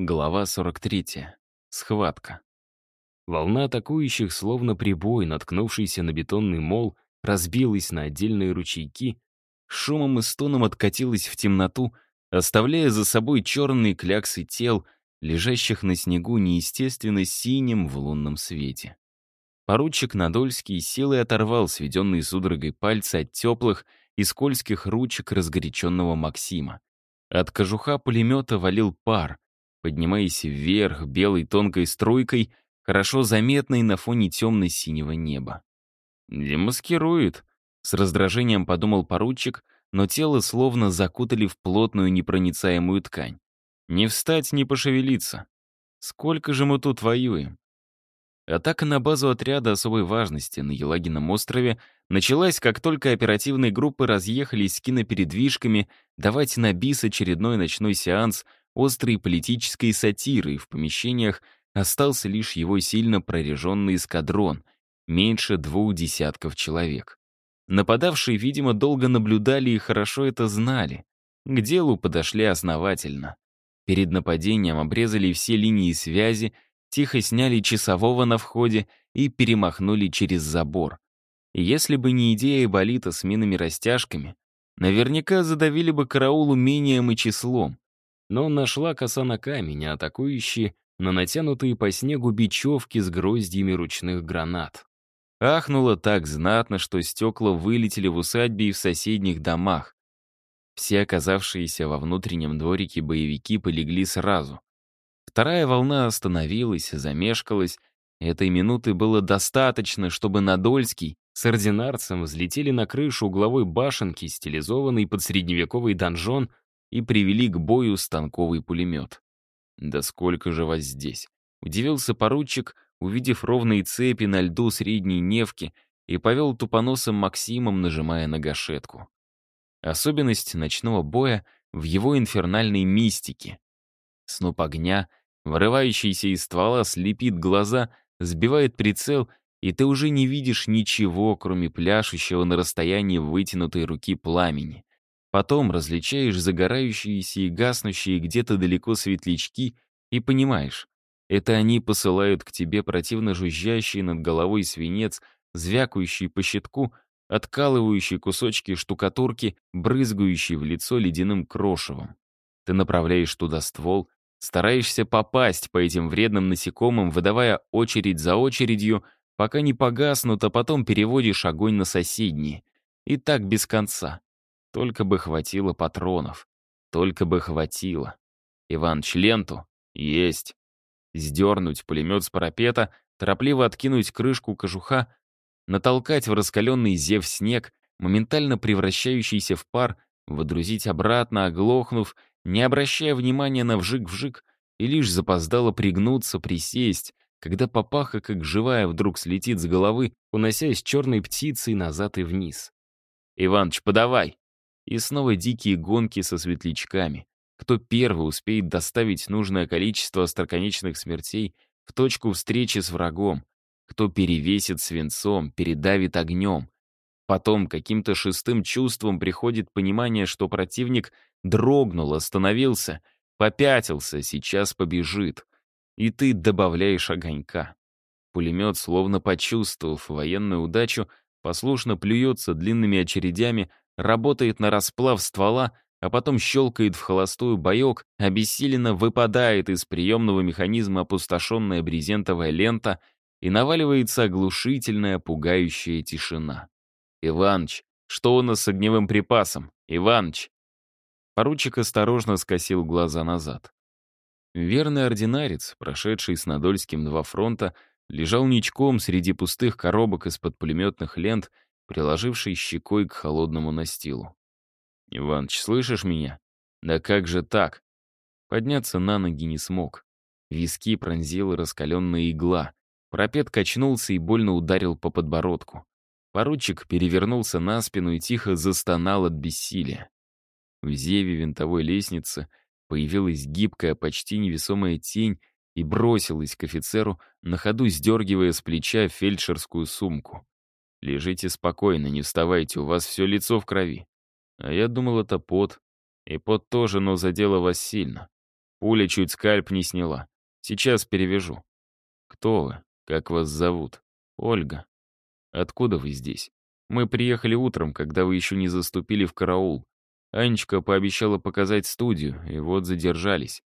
Глава 43. Схватка. Волна атакующих, словно прибой, наткнувшийся на бетонный мол, разбилась на отдельные ручейки, шумом и стоном откатилась в темноту, оставляя за собой черные кляксы тел, лежащих на снегу неестественно синим в лунном свете. Поручик Надольский силой оторвал сведенные судорогой пальцы от теплых и скользких ручек разгоряченного Максима. От кожуха пулемета валил пар — поднимаясь вверх белой тонкой струйкой, хорошо заметной на фоне темно-синего неба. «Демаскирует», — с раздражением подумал поручик, но тело словно закутали в плотную непроницаемую ткань. «Не встать, не пошевелиться. Сколько же мы тут воюем?» Атака на базу отряда особой важности на Елагином острове началась, как только оперативные группы разъехались с кинопередвижками давать на БИС очередной ночной сеанс острой политической сатиры, в помещениях остался лишь его сильно прореженный эскадрон, меньше двух десятков человек. Нападавшие, видимо, долго наблюдали и хорошо это знали. К делу подошли основательно. Перед нападением обрезали все линии связи, тихо сняли часового на входе и перемахнули через забор. Если бы не идея Болита с минами-растяжками, наверняка задавили бы караул умением и числом но нашла коса на камень, а атакующие на натянутые по снегу бечевки с гроздьями ручных гранат. Ахнуло так знатно, что стекла вылетели в усадьбе и в соседних домах. Все оказавшиеся во внутреннем дворике боевики полегли сразу. Вторая волна остановилась, замешкалась. Этой минуты было достаточно, чтобы Надольский с ординарцем взлетели на крышу угловой башенки, стилизованной под средневековый донжон, и привели к бою станковый пулемет. «Да сколько же вас здесь?» — удивился поручик, увидев ровные цепи на льду средней Невки и повел тупоносым Максимом, нажимая на гашетку. Особенность ночного боя в его инфернальной мистике. Сноп огня, вырывающийся из ствола, слепит глаза, сбивает прицел, и ты уже не видишь ничего, кроме пляшущего на расстоянии вытянутой руки пламени. Потом различаешь загорающиеся и гаснущие где-то далеко светлячки и понимаешь, это они посылают к тебе противно жужжащий над головой свинец, звякающий по щитку, откалывающий кусочки штукатурки, брызгающий в лицо ледяным крошевом. Ты направляешь туда ствол, стараешься попасть по этим вредным насекомым, выдавая очередь за очередью, пока не погаснут, а потом переводишь огонь на соседние. И так без конца. Только бы хватило патронов. Только бы хватило. Иваныч, ленту? Есть. Сдернуть пулемет с парапета, торопливо откинуть крышку кожуха, натолкать в раскаленный зев снег, моментально превращающийся в пар, водрузить обратно, оглохнув, не обращая внимания на вжик-вжик, и лишь запоздало пригнуться, присесть, когда папаха, как живая, вдруг слетит с головы, уносясь черной птицей назад и вниз. «Иваныч, подавай!» И снова дикие гонки со светлячками. Кто первый успеет доставить нужное количество остроконечных смертей в точку встречи с врагом? Кто перевесит свинцом, передавит огнем? Потом каким-то шестым чувством приходит понимание, что противник дрогнул, остановился, попятился, сейчас побежит. И ты добавляешь огонька. Пулемет, словно почувствовав военную удачу, послушно плюется длинными очередями, работает на расплав ствола, а потом щелкает в холостую боек, обессиленно выпадает из приемного механизма опустошенная брезентовая лента и наваливается оглушительная, пугающая тишина. «Иваныч, что у нас с огневым припасом? Иваныч!» Поручик осторожно скосил глаза назад. Верный ординарец, прошедший с Надольским два фронта, лежал ничком среди пустых коробок из-под пулеметных лент приложивший щекой к холодному настилу. «Иваныч, слышишь меня? Да как же так?» Подняться на ноги не смог. Виски пронзила раскаленная игла. Пропет качнулся и больно ударил по подбородку. Поручик перевернулся на спину и тихо застонал от бессилия. В зеве винтовой лестницы появилась гибкая, почти невесомая тень и бросилась к офицеру, на ходу сдергивая с плеча фельдшерскую сумку. Лежите спокойно, не вставайте, у вас все лицо в крови. А я думал, это пот. И пот тоже, но задело вас сильно. Пуля чуть скальп не сняла. Сейчас перевяжу. Кто вы? Как вас зовут? Ольга. Откуда вы здесь? Мы приехали утром, когда вы еще не заступили в караул. Анечка пообещала показать студию, и вот задержались.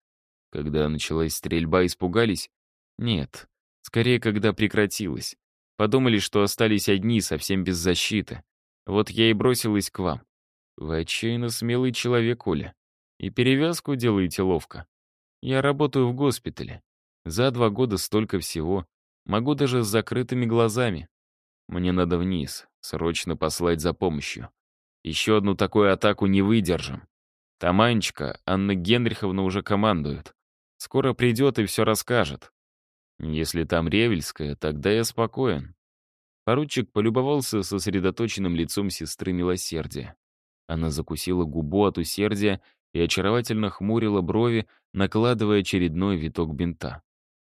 Когда началась стрельба, испугались? Нет. Скорее, когда прекратилась. Подумали, что остались одни, совсем без защиты. Вот я и бросилась к вам. Вы отчаянно смелый человек, Оля. И перевязку делаете ловко. Я работаю в госпитале. За два года столько всего. Могу даже с закрытыми глазами. Мне надо вниз, срочно послать за помощью. Еще одну такую атаку не выдержим. Таманечка, Анна Генриховна уже командует. Скоро придет и все расскажет. Если там Ревельская, тогда я спокоен. Поручик полюбовался сосредоточенным лицом сестры милосердия. Она закусила губу от усердия и очаровательно хмурила брови, накладывая очередной виток бинта.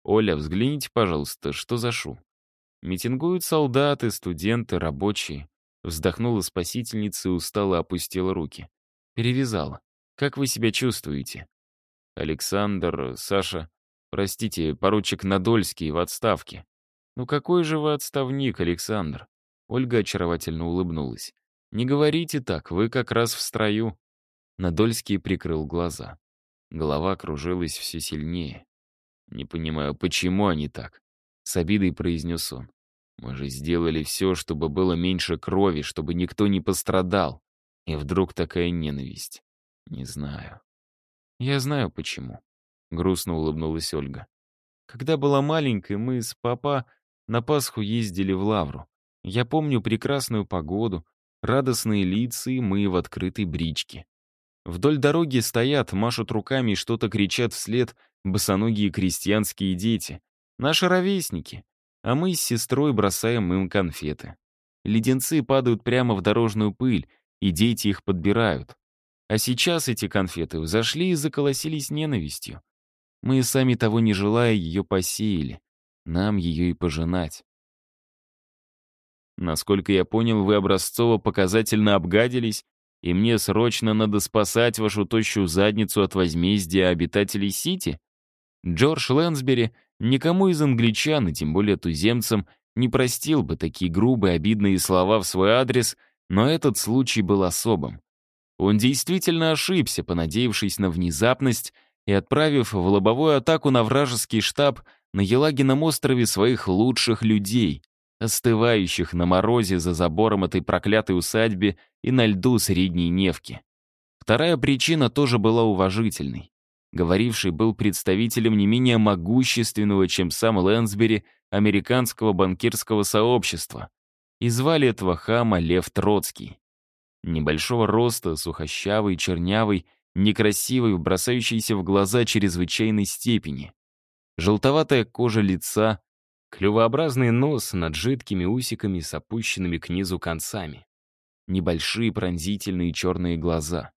«Оля, взгляните, пожалуйста, что за шум?» Митингуют солдаты, студенты, рабочие. Вздохнула спасительница и устало опустила руки. Перевязала. «Как вы себя чувствуете?» «Александр, Саша, простите, поручик Надольский в отставке». «Ну какой же вы отставник, Александр?» Ольга очаровательно улыбнулась. «Не говорите так, вы как раз в строю». Надольский прикрыл глаза. Голова кружилась все сильнее. «Не понимаю, почему они так?» С обидой произнес он. «Мы же сделали все, чтобы было меньше крови, чтобы никто не пострадал. И вдруг такая ненависть. Не знаю». «Я знаю, почему», — грустно улыбнулась Ольга. «Когда была маленькой, мы с папа на Пасху ездили в Лавру. Я помню прекрасную погоду, радостные лица и мы в открытой бричке. Вдоль дороги стоят, машут руками и что-то кричат вслед босоногие крестьянские дети. Наши ровесники. А мы с сестрой бросаем им конфеты. Леденцы падают прямо в дорожную пыль, и дети их подбирают. А сейчас эти конфеты взошли и заколосились ненавистью. Мы, сами того не желая, ее посеяли. Нам ее и пожинать. Насколько я понял, вы образцово-показательно обгадились, и мне срочно надо спасать вашу тощую задницу от возмездия обитателей Сити? Джордж Лэнсбери никому из англичан, и тем более туземцам, не простил бы такие грубые, обидные слова в свой адрес, но этот случай был особым. Он действительно ошибся, понадеявшись на внезапность и отправив в лобовую атаку на вражеский штаб на Елагином острове своих лучших людей, остывающих на морозе за забором этой проклятой усадьбе и на льду Средней Невки. Вторая причина тоже была уважительной. Говоривший был представителем не менее могущественного, чем сам Лэнсбери, американского банкирского сообщества. И звали этого хама Лев Троцкий. Небольшого роста, сухощавый, чернявый, некрасивый, бросающийся в глаза чрезвычайной степени. Желтоватая кожа лица, клювообразный нос над жидкими усиками с опущенными к низу концами. Небольшие пронзительные черные глаза.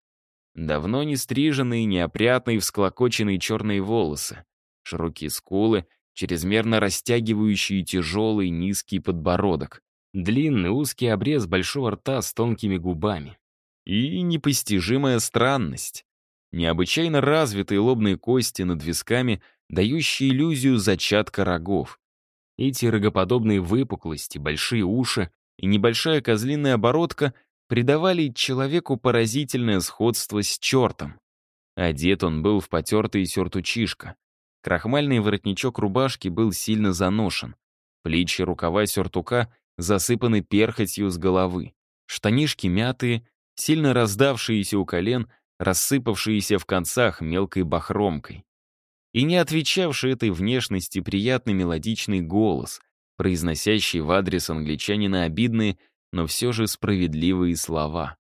Давно не стриженные, неопрятные, всклокоченные черные волосы. Широкие скулы, чрезмерно растягивающие тяжелый низкий подбородок. Длинный узкий обрез большого рта с тонкими губами. И непостижимая странность. Необычайно развитые лобные кости над висками, дающие иллюзию зачатка рогов. Эти рогоподобные выпуклости, большие уши и небольшая козлиная оборотка придавали человеку поразительное сходство с чертом. Одет он был в потертый сюртучишка. Крахмальный воротничок рубашки был сильно заношен. Плечи рукава сюртука засыпаны перхотью с головы. Штанишки мятые, сильно раздавшиеся у колен, рассыпавшиеся в концах мелкой бахромкой. И не отвечавший этой внешности приятный мелодичный голос, произносящий в адрес англичанина обидные, но все же справедливые слова.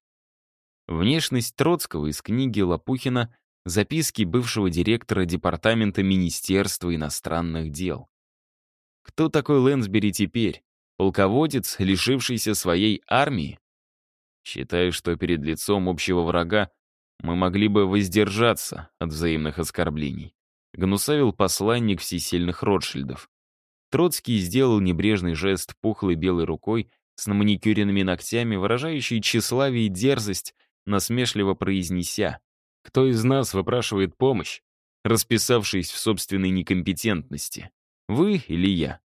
Внешность Троцкого из книги Лопухина «Записки бывшего директора Департамента Министерства иностранных дел». Кто такой Лэнсбери теперь? Полководец, лишившийся своей армии? Считаю, что перед лицом общего врага мы могли бы воздержаться от взаимных оскорблений. Гнусавил посланник всесильных Ротшильдов. Троцкий сделал небрежный жест пухлой белой рукой с наманикюренными ногтями, выражающий тщеславие и дерзость, насмешливо произнеся «Кто из нас выпрашивает помощь? расписавшись в собственной некомпетентности. Вы или я?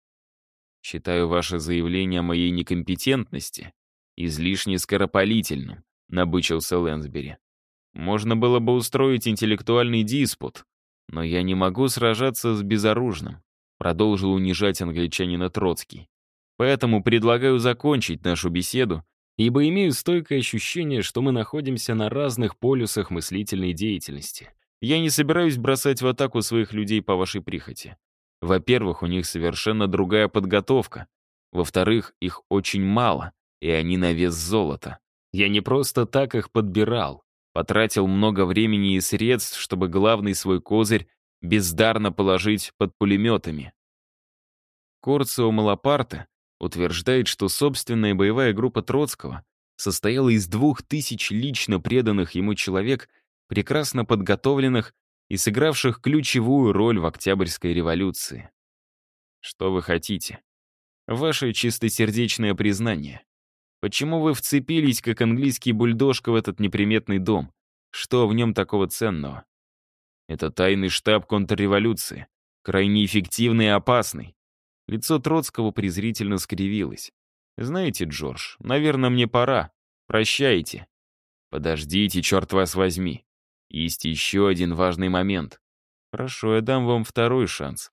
Считаю ваше заявление о моей некомпетентности излишне скоропалительным, набычился Лэнсбери. Можно было бы устроить интеллектуальный диспут, но я не могу сражаться с безоружным, продолжил унижать англичанина Троцкий. Поэтому предлагаю закончить нашу беседу, ибо имею стойкое ощущение, что мы находимся на разных полюсах мыслительной деятельности. Я не собираюсь бросать в атаку своих людей по вашей прихоти. Во-первых, у них совершенно другая подготовка. Во-вторых, их очень мало, и они на вес золота. Я не просто так их подбирал. Потратил много времени и средств, чтобы главный свой козырь бездарно положить под пулеметами. Корцио Малапарте утверждает, что собственная боевая группа Троцкого состояла из двух тысяч лично преданных ему человек, прекрасно подготовленных и сыгравших ключевую роль в Октябрьской революции. Что вы хотите? Ваше чистосердечное признание. Почему вы вцепились, как английский бульдожка, в этот неприметный дом? Что в нем такого ценного? Это тайный штаб контрреволюции, крайне эффективный и опасный. Лицо Троцкого презрительно скривилось. «Знаете, Джордж, наверное, мне пора. Прощайте». «Подождите, черт вас возьми. Есть еще один важный момент. Хорошо, я дам вам второй шанс.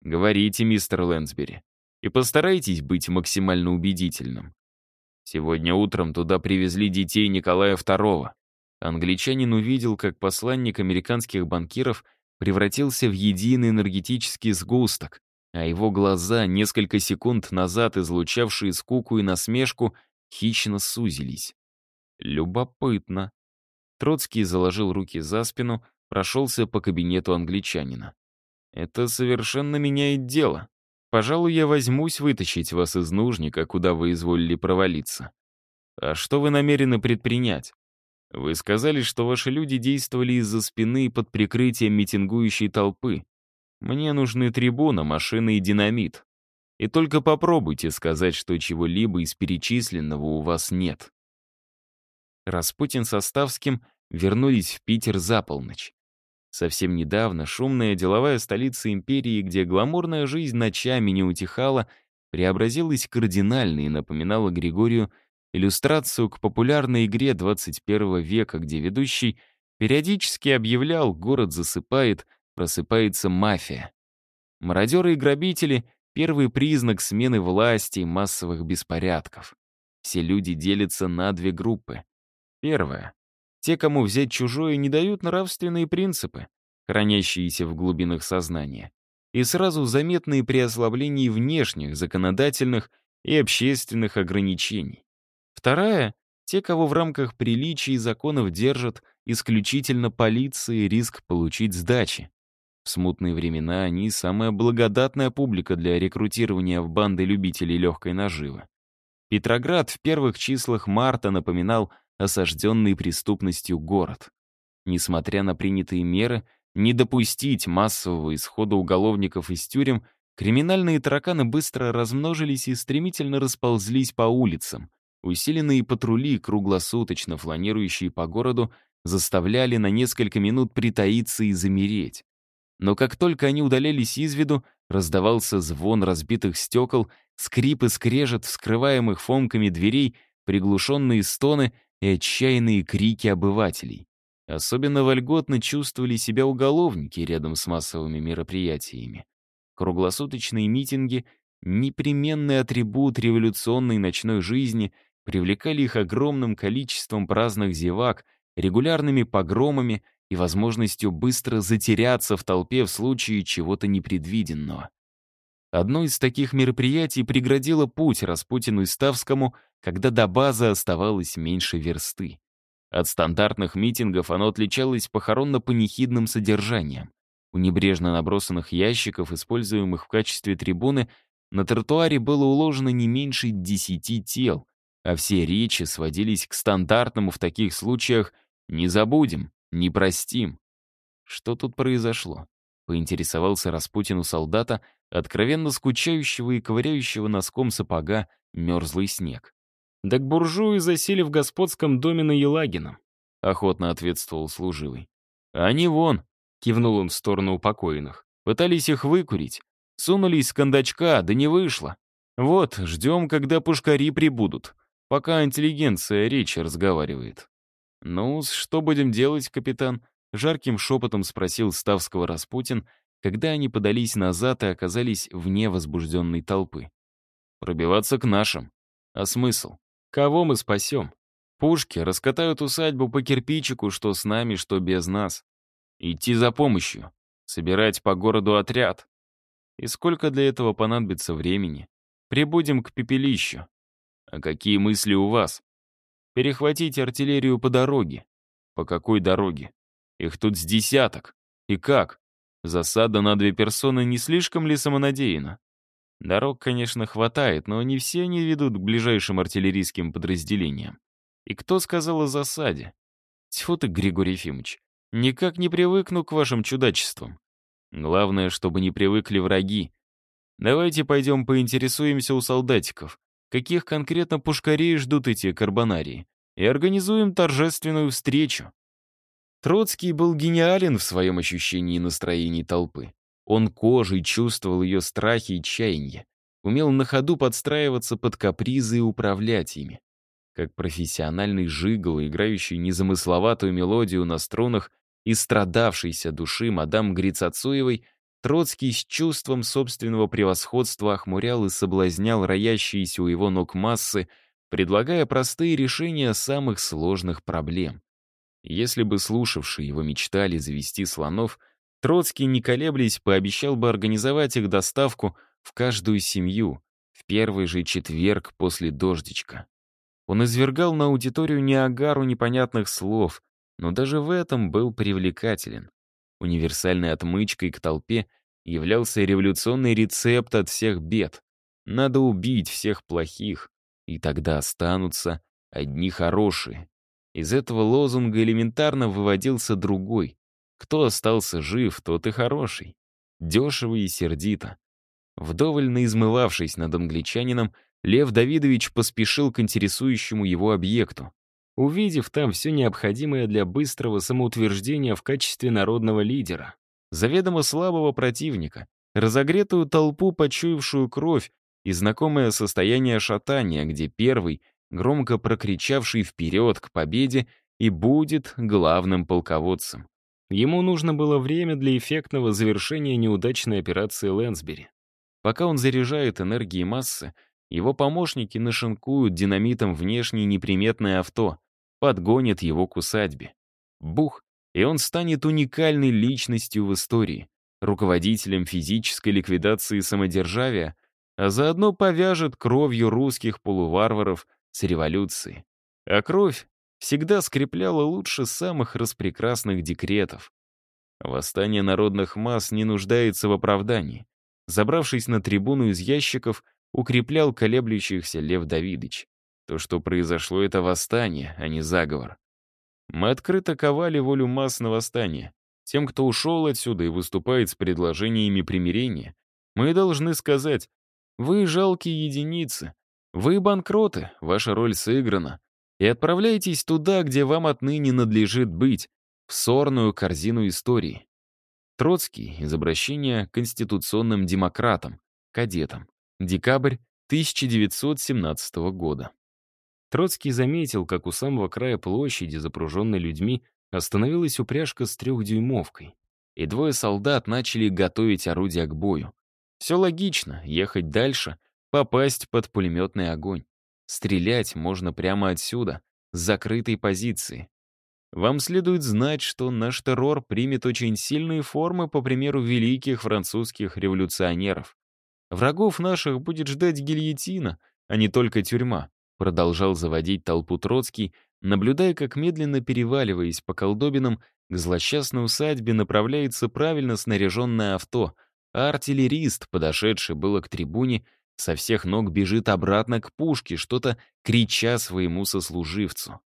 Говорите, мистер Лэнсбери, и постарайтесь быть максимально убедительным. Сегодня утром туда привезли детей Николая II. Англичанин увидел, как посланник американских банкиров превратился в единый энергетический сгусток, а его глаза, несколько секунд назад излучавшие скуку и насмешку, хищно сузились. Любопытно. Троцкий заложил руки за спину, прошелся по кабинету англичанина. «Это совершенно меняет дело. Пожалуй, я возьмусь вытащить вас из нужника, куда вы изволили провалиться. А что вы намерены предпринять? Вы сказали, что ваши люди действовали из-за спины под прикрытием митингующей толпы. Мне нужны трибуна, машины и динамит. И только попробуйте сказать, что чего-либо из перечисленного у вас нет. Распутин со Ставским вернулись в Питер за полночь. Совсем недавно шумная деловая столица империи, где гламурная жизнь ночами не утихала, преобразилась кардинально и напоминала Григорию иллюстрацию к популярной игре 21 века, где ведущий периодически объявлял «город засыпает, просыпается мафия». Мародеры и грабители — первый признак смены власти и массовых беспорядков. Все люди делятся на две группы. Первая те, кому взять чужое, не дают нравственные принципы, хранящиеся в глубинах сознания, и сразу заметные при ослаблении внешних, законодательных и общественных ограничений. Вторая — те, кого в рамках приличий и законов держат исключительно полиция и риск получить сдачи. В смутные времена они — самая благодатная публика для рекрутирования в банды любителей легкой наживы. Петроград в первых числах марта напоминал осажденный преступностью город. Несмотря на принятые меры, не допустить массового исхода уголовников из тюрем, криминальные тараканы быстро размножились и стремительно расползлись по улицам. Усиленные патрули, круглосуточно фланирующие по городу, заставляли на несколько минут притаиться и замереть. Но как только они удалялись из виду, раздавался звон разбитых стекол, скрип и скрежет вскрываемых фомками дверей, приглушенные стоны и отчаянные крики обывателей. Особенно вольготно чувствовали себя уголовники рядом с массовыми мероприятиями. Круглосуточные митинги, непременный атрибут революционной ночной жизни, привлекали их огромным количеством праздных зевак, регулярными погромами и возможностью быстро затеряться в толпе в случае чего-то непредвиденного. Одно из таких мероприятий преградило путь Распутину и Ставскому, когда до базы оставалось меньше версты. От стандартных митингов оно отличалось похоронно-панихидным содержанием. У небрежно набросанных ящиков, используемых в качестве трибуны, на тротуаре было уложено не меньше десяти тел, а все речи сводились к стандартному в таких случаях «не забудем», «не простим». Что тут произошло? Поинтересовался Распутин у солдата, откровенно скучающего и ковыряющего носком сапога мерзлый снег. «Да к буржуи засели в господском доме на Елагином», — охотно ответствовал служивый. «Они вон, кивнул он в сторону упокоенных. Пытались их выкурить. Сунулись с кондачка, да не вышло. Вот, ждем, когда пушкари прибудут, пока интеллигенция речь разговаривает. «Ну, что будем делать, капитан?» — жарким шепотом спросил Ставского Распутин, когда они подались назад и оказались вне возбужденной толпы. «Пробиваться к нашим. А смысл? Кого мы спасем? Пушки раскатают усадьбу по кирпичику, что с нами, что без нас. Идти за помощью, собирать по городу отряд. И сколько для этого понадобится времени? Прибудем к пепелищу. А какие мысли у вас? Перехватить артиллерию по дороге. По какой дороге? Их тут с десяток. И как? Засада на две персоны не слишком ли самонадеяна? Дорог, конечно, хватает, но не все они ведут к ближайшим артиллерийским подразделениям. И кто сказал о засаде? Тьфу ты, Григорий Ефимович, никак не привыкну к вашим чудачествам. Главное, чтобы не привыкли враги. Давайте пойдем поинтересуемся у солдатиков, каких конкретно пушкарей ждут эти карбонарии, и организуем торжественную встречу. Троцкий был гениален в своем ощущении настроений толпы. Он кожей чувствовал ее страхи и чаяния, умел на ходу подстраиваться под капризы и управлять ими. Как профессиональный жигл, играющий незамысловатую мелодию на струнах и страдавшейся души мадам Грицацуевой, Троцкий с чувством собственного превосходства охмурял и соблазнял роящиеся у его ног массы, предлагая простые решения самых сложных проблем. Если бы слушавшие его мечтали завести слонов, Троцкий, не колеблясь, пообещал бы организовать их доставку в каждую семью в первый же четверг после дождичка. Он извергал на аудиторию неагару непонятных слов, но даже в этом был привлекателен. Универсальной отмычкой к толпе являлся революционный рецепт от всех бед. Надо убить всех плохих, и тогда останутся одни хорошие. Из этого лозунга элементарно выводился другой. Кто остался жив, тот и хороший. Дешево и сердито. Вдоволь наизмывавшись над англичанином, Лев Давидович поспешил к интересующему его объекту. Увидев там все необходимое для быстрого самоутверждения в качестве народного лидера, заведомо слабого противника, разогретую толпу, почуявшую кровь, и знакомое состояние шатания, где первый громко прокричавший вперед к победе, и будет главным полководцем. Ему нужно было время для эффектного завершения неудачной операции Лэнсбери. Пока он заряжает энергией массы, его помощники нашинкуют динамитом внешне неприметное авто, подгонят его к усадьбе. Бух, и он станет уникальной личностью в истории, руководителем физической ликвидации самодержавия, а заодно повяжет кровью русских полуварваров с революции. А кровь всегда скрепляла лучше самых распрекрасных декретов. Восстание народных масс не нуждается в оправдании. Забравшись на трибуну из ящиков, укреплял колеблющихся Лев Давидович. То, что произошло, это восстание, а не заговор. Мы открыто ковали волю масс на восстание. Тем, кто ушел отсюда и выступает с предложениями примирения, мы должны сказать, вы жалкие единицы, вы банкроты, ваша роль сыграна. И отправляйтесь туда, где вам отныне надлежит быть, в сорную корзину истории. Троцкий из обращения к конституционным демократам, кадетам. Декабрь 1917 года. Троцкий заметил, как у самого края площади, запруженной людьми, остановилась упряжка с трехдюймовкой, и двое солдат начали готовить орудия к бою. Все логично, ехать дальше — попасть под пулеметный огонь. Стрелять можно прямо отсюда, с закрытой позиции. Вам следует знать, что наш террор примет очень сильные формы по примеру великих французских революционеров. Врагов наших будет ждать гильотина, а не только тюрьма, продолжал заводить толпу Троцкий, наблюдая, как медленно переваливаясь по колдобинам, к злосчастной усадьбе направляется правильно снаряженное авто, а артиллерист, подошедший было к трибуне, со всех ног бежит обратно к пушке, что-то крича своему сослуживцу.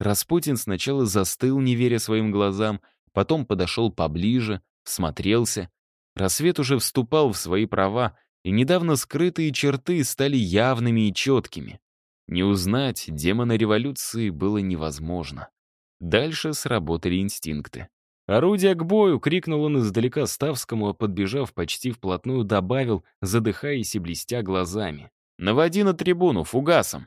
Распутин сначала застыл, не веря своим глазам, потом подошел поближе, смотрелся. Рассвет уже вступал в свои права, и недавно скрытые черты стали явными и четкими. Не узнать демона революции было невозможно. Дальше сработали инстинкты. «Орудие к бою!» — крикнул он издалека Ставскому, а подбежав почти вплотную, добавил, задыхаясь и блестя глазами. «Наводи на трибуну, фугасом!»